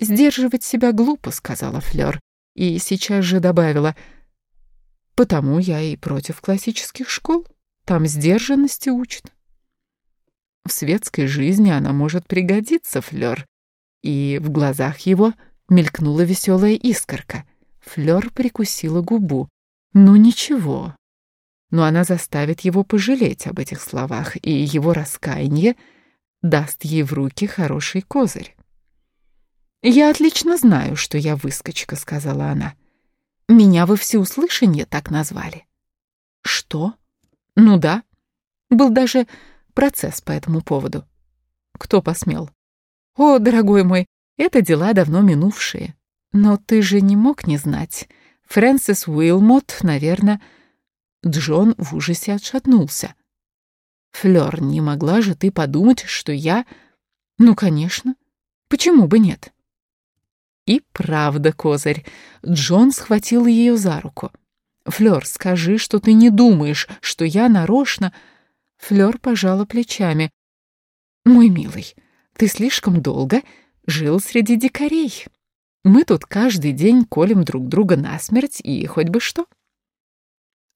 «Сдерживать себя глупо», — сказала Флёр, и сейчас же добавила, «Потому я и против классических школ, там сдержанности учат». В светской жизни она может пригодиться, Флёр, и в глазах его мелькнула веселая искорка. Флёр прикусила губу. «Ну ничего». Но она заставит его пожалеть об этих словах, и его раскаяние даст ей в руки хороший козырь. «Я отлично знаю, что я выскочка», — сказала она. «Меня во всеуслышание так назвали». «Что?» «Ну да. Был даже процесс по этому поводу». «Кто посмел?» «О, дорогой мой, это дела давно минувшие. Но ты же не мог не знать. Фрэнсис Уилмот, наверное...» Джон в ужасе отшатнулся. «Флёр, не могла же ты подумать, что я...» «Ну, конечно. Почему бы нет?» И правда, козырь. Джон схватил ее за руку. «Флёр, скажи, что ты не думаешь, что я нарочно...» Флёр пожала плечами. «Мой милый, ты слишком долго жил среди дикарей. Мы тут каждый день колем друг друга насмерть, и хоть бы что».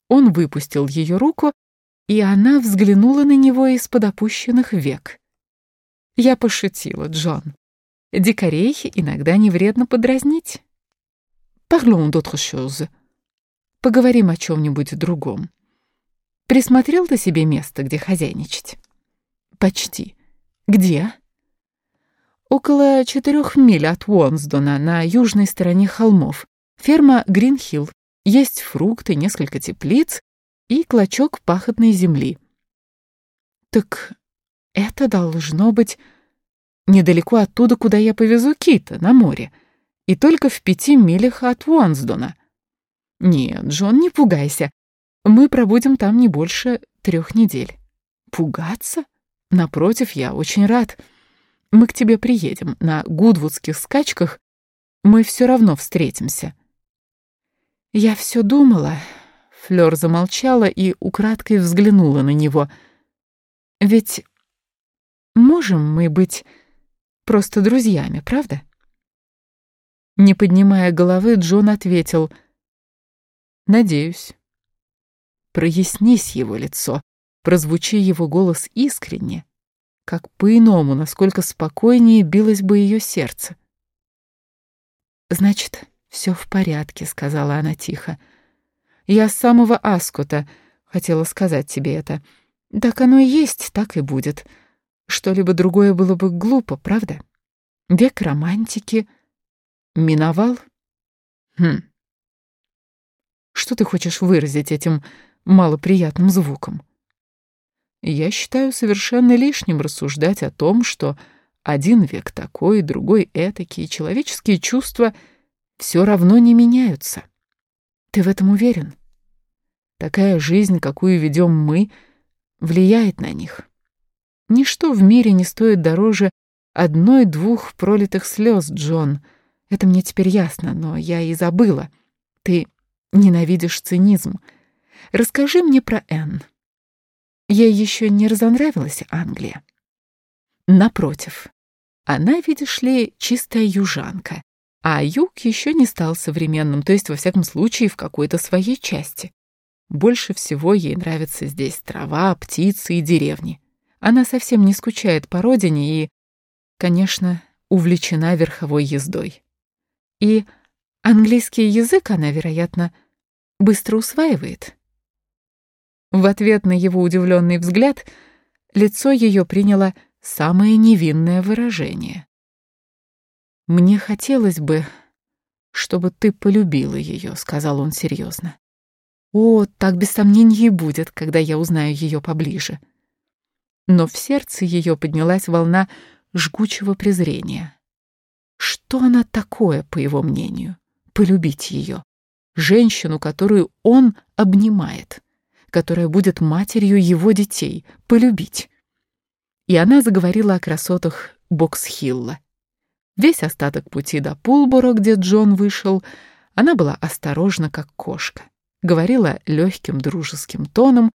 Он выпустил ее руку, и она взглянула на него из-под опущенных век. «Я пошутила, Джон. Дикарей иногда не вредно подразнить. Parlons d'autre chose. Поговорим о чем-нибудь другом. Присмотрел ты себе место, где хозяйничать? Почти. Где? Около четырех миль от Уонсдона, на южной стороне холмов. Ферма Гринхилл. Есть фрукты, несколько теплиц и клочок пахотной земли. Так это должно быть недалеко оттуда, куда я повезу Кита, на море, и только в пяти милях от Уонсдона. Нет, Джон, не пугайся. Мы пробудем там не больше трех недель. Пугаться? Напротив, я очень рад. Мы к тебе приедем. На гудвудских скачках мы все равно встретимся. Я все думала. Флёр замолчала и украдкой взглянула на него. Ведь можем мы быть просто друзьями, правда?» Не поднимая головы, Джон ответил «Надеюсь». Прояснись его лицо, прозвучи его голос искренне, как по-иному, насколько спокойнее билось бы ее сердце. «Значит, все в порядке», — сказала она тихо. «Я с самого Аскота хотела сказать тебе это. Так оно и есть, так и будет. Что-либо другое было бы глупо, правда? Век романтики миновал? Хм. Что ты хочешь выразить этим малоприятным звуком? Я считаю совершенно лишним рассуждать о том, что один век такой, другой этакий, человеческие чувства все равно не меняются. Ты в этом уверен? Такая жизнь, какую ведем мы, влияет на них. Ничто в мире не стоит дороже одной-двух пролитых слез, Джон. Это мне теперь ясно, но я и забыла. Ты ненавидишь цинизм. Расскажи мне про Энн. Ей еще не разонравилась Англия. Напротив, она, видишь ли, чистая южанка, а юг еще не стал современным, то есть, во всяком случае, в какой-то своей части. Больше всего ей нравится здесь трава, птицы и деревни. Она совсем не скучает по родине и, конечно, увлечена верховой ездой. И английский язык она, вероятно, быстро усваивает. В ответ на его удивленный взгляд лицо ее приняло самое невинное выражение. «Мне хотелось бы, чтобы ты полюбила ее», — сказал он серьезно. «О, так без сомнений и будет, когда я узнаю ее поближе» но в сердце ее поднялась волна жгучего презрения. Что она такое, по его мнению? Полюбить ее. Женщину, которую он обнимает, которая будет матерью его детей. Полюбить. И она заговорила о красотах Боксхилла. Весь остаток пути до Пулборо, где Джон вышел, она была осторожна, как кошка. Говорила легким дружеским тоном,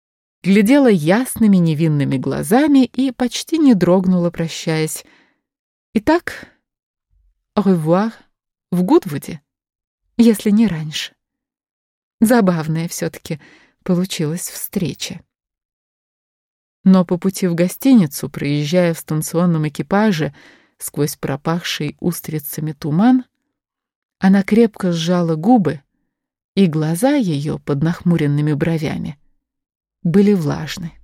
глядела ясными невинными глазами и почти не дрогнула, прощаясь. Итак, ревуар в Гудвуде, если не раньше. Забавная все-таки получилась встреча. Но по пути в гостиницу, проезжая в станционном экипаже сквозь пропахший устрицами туман, она крепко сжала губы, и глаза ее под нахмуренными бровями были влажны.